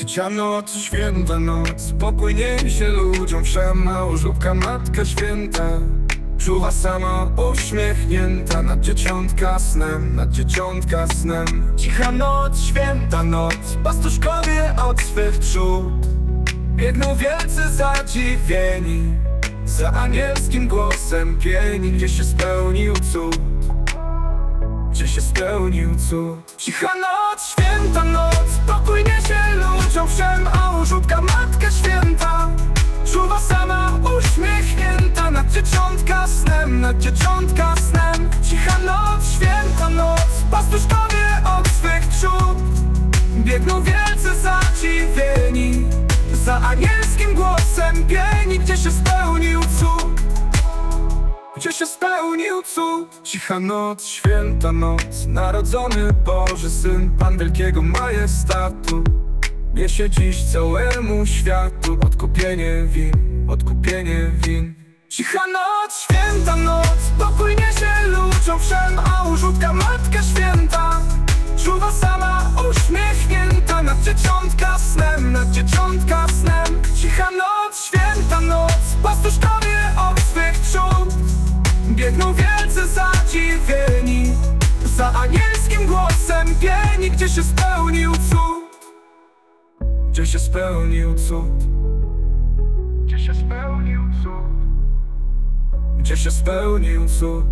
Trzecia noc, święta noc. Pokój niesie ludziom wszem Małżówka, matka święta. Czuwa sama uśmiechnięta. Nad dzieciątka snem, nad dzieciątka snem. Cicha noc, święta noc. Pastuszkowie od swych przód. Biegną wielcy zadziwieni. Za anielskim głosem pieni. Gdzie się spełnił cud? Gdzie się spełnił cud? Cicha noc, święta noc. Pokój niesie A użółtka matka święta. Czuwa sama uśmiechnięta. Nad dzieciątka snem, nad dzieciątka snem. Cicha noc, święta noc. Pastuszkowie od swych przód Biegną wielcy zadziwieni. Za anielskim głosem pieni Gdzie się spełnił cud. Gdzie się spełnił cud. Cicha noc, święta noc. Narodzony Boży Syn Pan wielkiego majestatu Niesie dziś całemu światu. Odkupienie win, odkupienie win. Cicha noc, święta noc. Pokój niesie ludziom wszem A użółtka matka święta. Czuwa sama uśmiechnięta. Nad dzieciątka snem, nad dzieciątka snem. Cicha noc, święta noc. Pastuszkowie od swych przód Biegną wielcy zadziwieni. Za anielskim głosem pieni Gdzie się spełnił cud Gdzie się spełnił cud? Gdzie się spełnił cud? Gdzie się spełnił cud